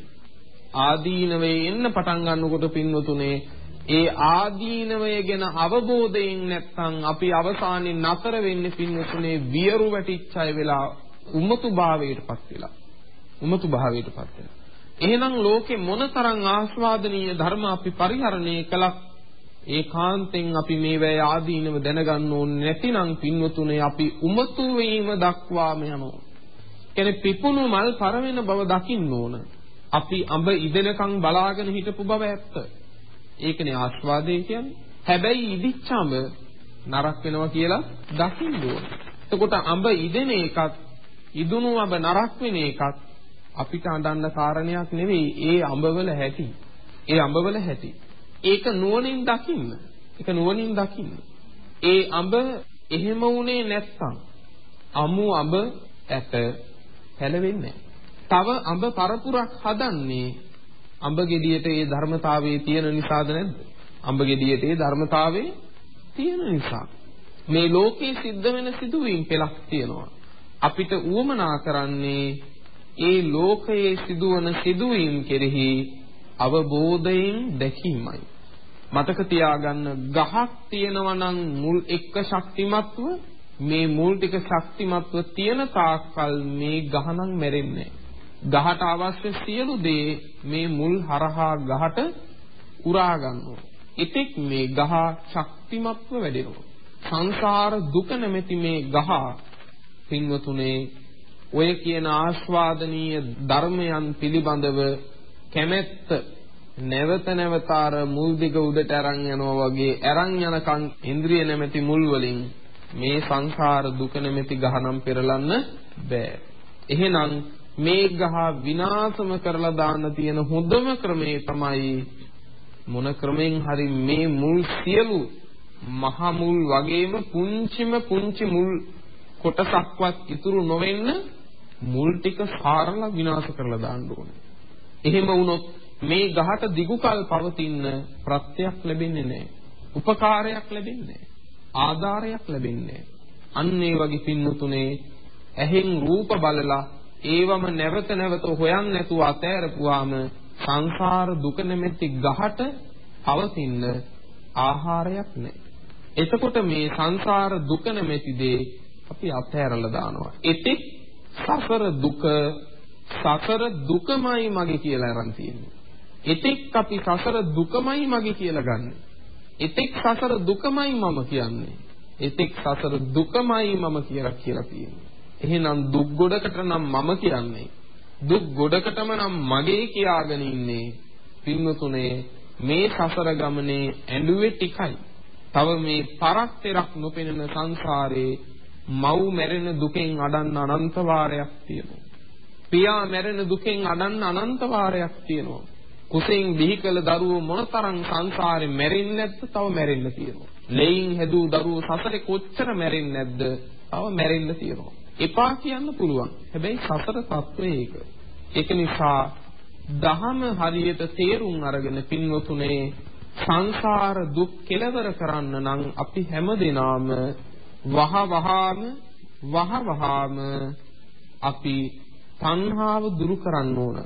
ආදීනවේ එන්න පටන් ගන්නකොට පින්වතුනේ ඒ ආදීනවය ගැන අවබෝධයෙන් නැත්නම් අපි අවසානයේ නතර වෙන්නේ පින්වතුනේ වියරු වැටිච්ච අය වෙලා උමතු භාවයටපත් වෙලා උමතු භාවයටපත් වෙලා එහෙනම් ලෝකේ මොනතරම් ආස්වාදනීය ධර්ම අපි පරිහරණය කළත් ඒකාන්තෙන් අපි මේවැය ආදීනව දැනගන්න ඕනේ නැතිනම් පින්වතුනේ අපි උමතු වීම දක්වාම යනවා. කියන්නේ පිපුණු මල් පරවෙන බව දකින්න ඕන. අපි අඹ ඉදෙනකන් බලාගෙන හිටපු බව ඇත්ත. ඒකනේ ආස්වාදය කියන්නේ. හැබැයි ඉදිච්ච අඹ නරක් වෙනවා කියලා දකින්න ඕන. එතකොට අඹ ඉදෙන එකත් ඉදුණු අඹ නරක් වෙන එකත් අපිට අඳන්න කාරණයක් නෙවෙයි ඒ අඹවල හැටි. ඒ අඹවල හැටි. ඒක නුවණින් දකින්න. ඒක නුවණින් දකින්න. ඒ අඹ එහෙම වුණේ නැත්තම් අමු අඹ ඇට පැලවෙන්නේ තව අඹ පරපුරක් හදන්නේ අඹ ගෙඩියට ඒ ධර්මතාවයේ තියෙන නිසාද නැද්ද? අඹ ගෙඩියට ඒ ධර්මතාවයේ තියෙන නිසා. මේ ලෝකේ සිද්ධ වෙන සිදුවීම් පෙළක් තියෙනවා. අපිට උවමනා කරන්නේ ඒ ලෝකයේ සිදුවන සිදුවීම් කෙරෙහි අවබෝධයෙන් දැකීමයි. මතක තියාගන්න ගහක් තියෙනවා නම් මුල් එක්ක ශක්තිමත්ව මේ මුල් ටික ශක්තිමත්ව තියෙන තාක්කල් මේ ගහ නම් මැරෙන්නේ ගහට අවශ්‍ය සියලු දේ මේ මුල් හරහා ගහට උරා ගන්නවා. ඉතික් මේ ගහ ශක්තිමත්ව වැඩෙනවා. සංසාර දුක නැමැති මේ ගහ පින්වතුනේ ඔය කියන ආස්වාදනීය ධර්මයන් පිළිබඳව කැමැත්ත නැවත නැවත අර මුල් දිග උඩට අරන් යනවා වගේ අරන් යනකන් ඉන්ද්‍රිය නැමැති මුල් වලින් මේ සංසාර දුක නැමැති ගහනම් පෙරලන්න බෑ. එහෙනම් මේ ගහ විනාශම කරලා දාන්න තියෙන හොඳම ක්‍රමේ තමයි මොන ක්‍රමෙන් හරි මේ මුල් සියලු මහ මුල් වගේම පුංචිම පුංචි මුල් කොටසක්වත් ඉතුරු නොවෙන්න මුල් ටික සාරලා විනාශ කරලා දාන්න ඕනේ. එහෙම වුණොත් මේ ගහට දිගුකල් පවතින ප්‍රත්‍යක් ලැබෙන්නේ නැහැ. උපකාරයක් ලැබෙන්නේ නැහැ. ආධාරයක් ලැබෙන්නේ නැහැ. අන්න ඒ වගේ පින්නතුනේ ඇහෙන් රූප බලලා ඒවම නැවත නැවත හොයන්න නැතුව අතෑරපුවාම සංසාර දුක නැමැති ගහට පවතින ආහාරයක් නැහැ. එතකොට මේ සංසාර දුක නැමැති දේ අපි අතෑරලා දානවා. එතෙක් සසර දුක සසර දුකමයි මගේ කියලා අරන් තියෙන්නේ. එතෙක් අපි සසර දුකමයි මගේ කියලා ගන්න. එතෙක් සසර දුකමයි මම කියන්නේ. එතෙක් සසර දුකමයි මම කියලා කියලා තියෙන්නේ. එහෙනම් දුක් ගොඩකට නම් මම කියන්නේ. දුක් ගොඩකටම නම් මගේ කියාගෙන ඉන්නේ. පින්වතුනේ මේ සසර ගමනේ ඇඬුවේ ටිකයි. තව මේ පරක් තෙරක් නොපෙනෙන සංසාරේ මව් මැරෙන දුකෙන් අඩන්න අනන්ත වාරයක් තියෙනවා. පියා මැරෙන දුකෙන් අඩන්න අනන්ත වාරයක් තියෙනවා. කුසෙන් බිහි කළ දරුවෝ මොනතරම් සංසාරේ මැරෙන්නේ නැද්ද? තව මැරෙන්න තියෙනවා. ලෙයින් හැදූ දරුවෝ සසරේ කොච්චර මැරෙන්නේ නැද්ද? තව මැරෙන්න තියෙනවා. එපා කියන්න පුළුවන්. හැබැයි සසර తත්වය ඒක. ඒක නිසා දහම හරියට තේරුම් අරගෙන පින්වතුනේ සංසාර දුක් කෙලවර කරන්න නම් අපි හැමදෙනාම වහ වහාම වහ වහාම අපි තණ්හාව දුරු කරන්න ඕන.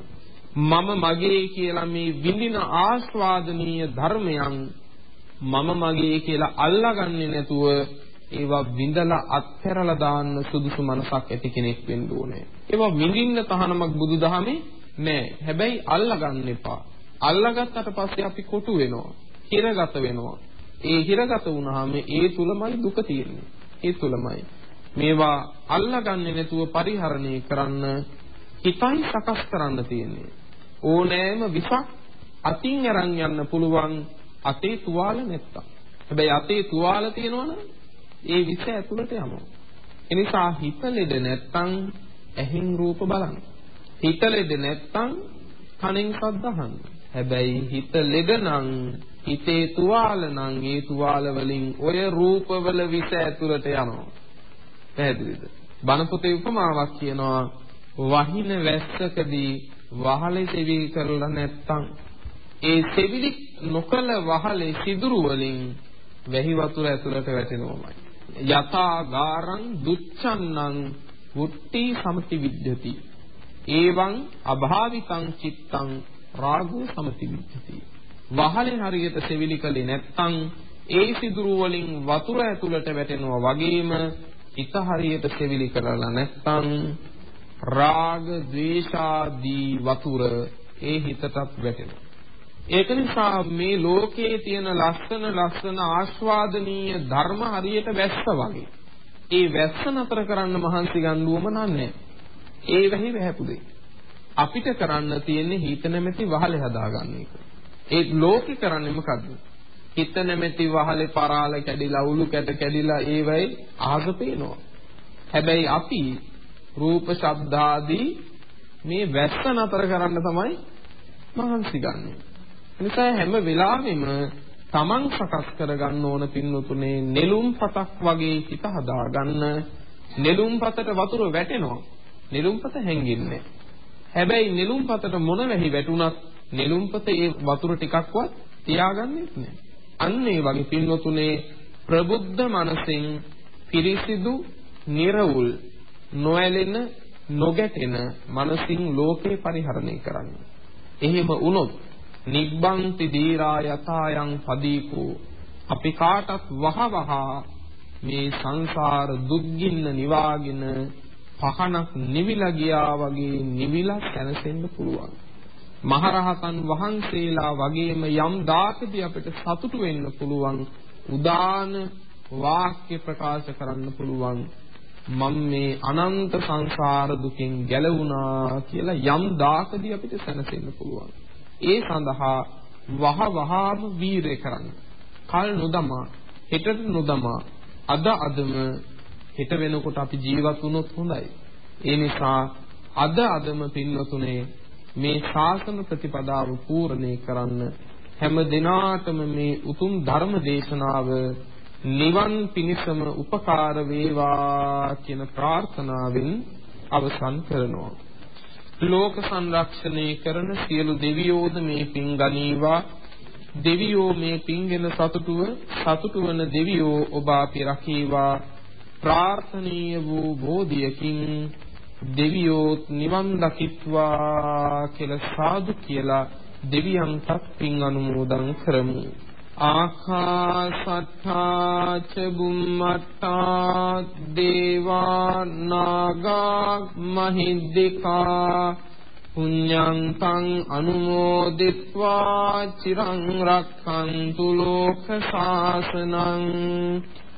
මම මගේ කියලා මේ විඳින ආස්වාදනීය ධර්මයන් මම මගේ කියලා අල්ලාගන්නේ නැතුව ඒවා විඳලා අත්හැරලා දාන්න සුදුසු මනසක් ඇති කෙනෙක් වෙන්න ඕනේ. ඒවා විඳින්න තහනමක් බුදුදහමේ නෑ. හැබැයි අල්ලා ගන්න එපා. අල්ලාගත්තට පස්සේ අපි කොටු වෙනවා. හිරගත වෙනවා. ඒ හිරගත වුණාම ඒ තුලමයි දුක තියෙන්නේ. ඒ තුලමයි. මේවා අල්ලගන්නේ නැතුව පරිහරණය කරන්න හිතයි සකස් කරන්න තියෙන්නේ. ඕනෑම විසක් අතින් අරන් යන්න පුළුවන් අතේ තුවාල නැත්තම්. හැබැයි අතේ තුවාල තියෙනවනම් ඒ විස ඇතුළට යනවා. එනිසා හිත ලෙඩ නැත්තම් ඇහෙන් රූප බලන්න. හිත ලෙඩ නැත්තම් කනෙන් ශබ්ද අහන්න. හැබැයි හිත ලෙඩ නම් හිතේ තුවාල නම් ඒ තුවාල වලින් ඔය රූපවල විස ඇතුළට යනවා. පැහැදිලිද? බණ පොතේ උපමාවක් කියනවා වහින වැස්සකදී වහලේ සෙවි කරලා නැත්තම් ඒ සෙවිලි නොකල වහලේ සිදුරු වලින් වැහි වතුර ඇතුළට වැටෙනවමයි. යතා ගාරං දුච්ඡන්නං වුට්ටි සමති විද්‍යති. ඒවං අභාවිකං චිත්තං රාගෝ සමති විද්‍යති. වහලේ හරියට සෙවිලි කලේ නැත්තම් ඒ සිදුරු වලින් වතුර ඇතුළට වැටෙනවා වගේම හිත හරියට සෙවිලි කරලා නැත්තම් රාග, ద్వේෂාදී වතුර ඒ හිතටත් වැටෙනවා. ඒක නිසා මේ ලෝකයේ තියෙන ලස්සන ලස්සන ආස්වාදනීය ධර්ම හරියට වැස්ස වගේ. ඒ වැස්ස නතර කරන්න මහන්සි ගන්නුවම නන්නේ. ඒ වෙහි වැහැපු දෙයි. අපිට කරන්න තියෙන්නේ හිත නැමැති වහලේ හදාගන්න එක. ඒ ලෝකේ කරන්නේ මොකද්ද? හිත නැමැති වහලේ පරාල කැඩිලා උළු කැට කැඩිලා ඒ වෙයි අහස පේනවා. හැබැයි අපි රූප ශබ්දාදී මේ වැස්ස නතර කරන්න තමයි මහන්සි ගන්නෙ. නිසා හැම වෙලාවෙම තමන් සකස් කරගන්න ඕන පින්නතුනේ නෙළුම් පතක් වගේ හිත හදාගන්න නෙළුම් පතට වතුර වැටෙනවා. නෙළුම් පත හැංගින්නේ හැබැයි නෙළුම් පතට මොන වැහි වැටුණත් නෙළුම් පතේ වතුර ටිකක්වත් තියාගන්නේ නැහැ. අන්න ඒ වගේ පින්නතුනේ ප්‍රබුද්ධ මනසෙන් පිරිසිදු, නිර්වුල් නොඇලෙන නොගැටෙන මනසින් ලෝකේ පරිහරණය කරන්න. එහෙම වුණොත් නිබ්බන්ති දීරා යතායන් පදීකෝ අපි කාටත් වහවහ මේ සංසාර දුක්ගින්න නිවාගෙන පහනක් නිවිලා ගියා වගේ නිවිලා සැනසෙන්න පුළුවන්. මහරහතන් වහන්සේලා වගේම යම් දාකදී අපිට සතුටු වෙන්න පුළුවන් උදාන වාක්‍ය ප්‍රකාශ කරන්න පුළුවන් මම මේ අනන්ත සංසාර දුකෙන් ගැලවුණා කියලා යම් දාකදී අපිට සැනසෙන්න පුළුවන්. ඒ සඳහා වහ වහාම වීරය කරන්න. කල් නොදමා, හෙටට නොදමා, අද අදම හෙට වෙනකොට අපි ජීවත් වුණොත් හොඳයි. ඒ නිසා අද අදම පින්වතුනේ මේ ශාසන ප්‍රතිපදාව පූර්ණේ කරන්න හැම දිනාටම මේ උතුම් ධර්ම දේශනාව නිවන් පිණිසම උපකාර වේවා කියන ප්‍රාර්ථනාවෙන් අවසන් කරනවා. ලෝක සංරක්ෂණය කරන සියලු දෙවියෝද මේ පින් ගනීවා. දෙවියෝ මේ පින්ගෙන සතුටුව සතුටු වන දෙවියෝ ඔබ අපි රකීවා. ප්‍රාර්ථනීය වූ බෝධියකින් දෙවියෝ නිවන් දකිත්වා කියලා සාදු කියලා දෙවියන්ටත් පින් අනුමෝදන් කරමු. ආකාසට්ඨා ච බුම්මට්ඨා දේවා නාග මහිද්దికා පුඤ්ඤං තං අනුමෝදිත්වා චිරං රක්ඛන්තු ලෝක ශාසනං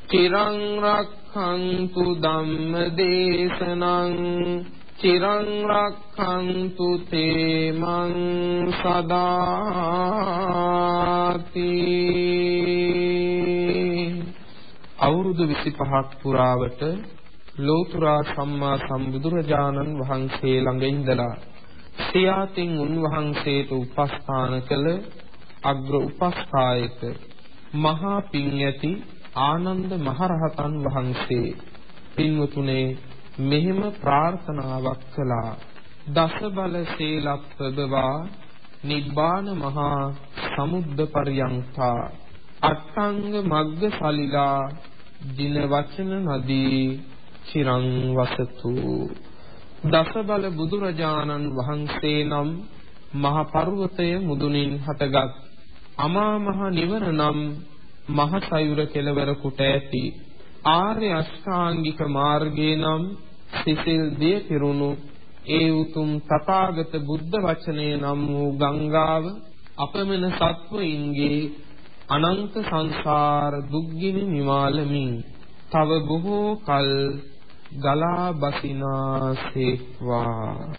චිරං රක්ඛන්තු ධම්ම දේශනං චිරං රක්ඛන්තු තේ මං සදාති අවුරුදු 25ක් පුරාවට ලෝතර සම්මා සම්බුදුරජාණන් වහන්සේ ළඟ ඉඳලා සියාතින් උන්වහන්සේට උපස්ථාන කළ අග්‍ර උපස්ථායක මහා පිං ඇති ආනන්ද මහරහතන් වහන්සේ පින්වතුනේ මෙහෙම ප්‍රාර්ථනාවක් කළා. දස බල සීලප්පදවා නිබ්බාන මහා සමුද්ද පරියන්තා අට්ඨංග මග්ග සලිලා දින වචන නදී චිරං වසතු. දස බල බුදුරජාණන් වහන්සේ නම් මහ පර්වතය මුදුනින් හටගත් අමා මහ නිවන නම් මහ සයුර කෙළවර කොට ඇති. ආර්ය අෂ්ටාංගික මාර්ගේ නම් සිසිල් දිය පිරුණු. ඒ උතුම් තථාගත බුද්ධ වචනය නම් වූ ගංගාව අපමණ සත්වයින්ගේ අනන්ත සංසාර දුක්ගිනි නිවාලමින් තව බොහෝ කල් ගලා බසිනාසේක්වා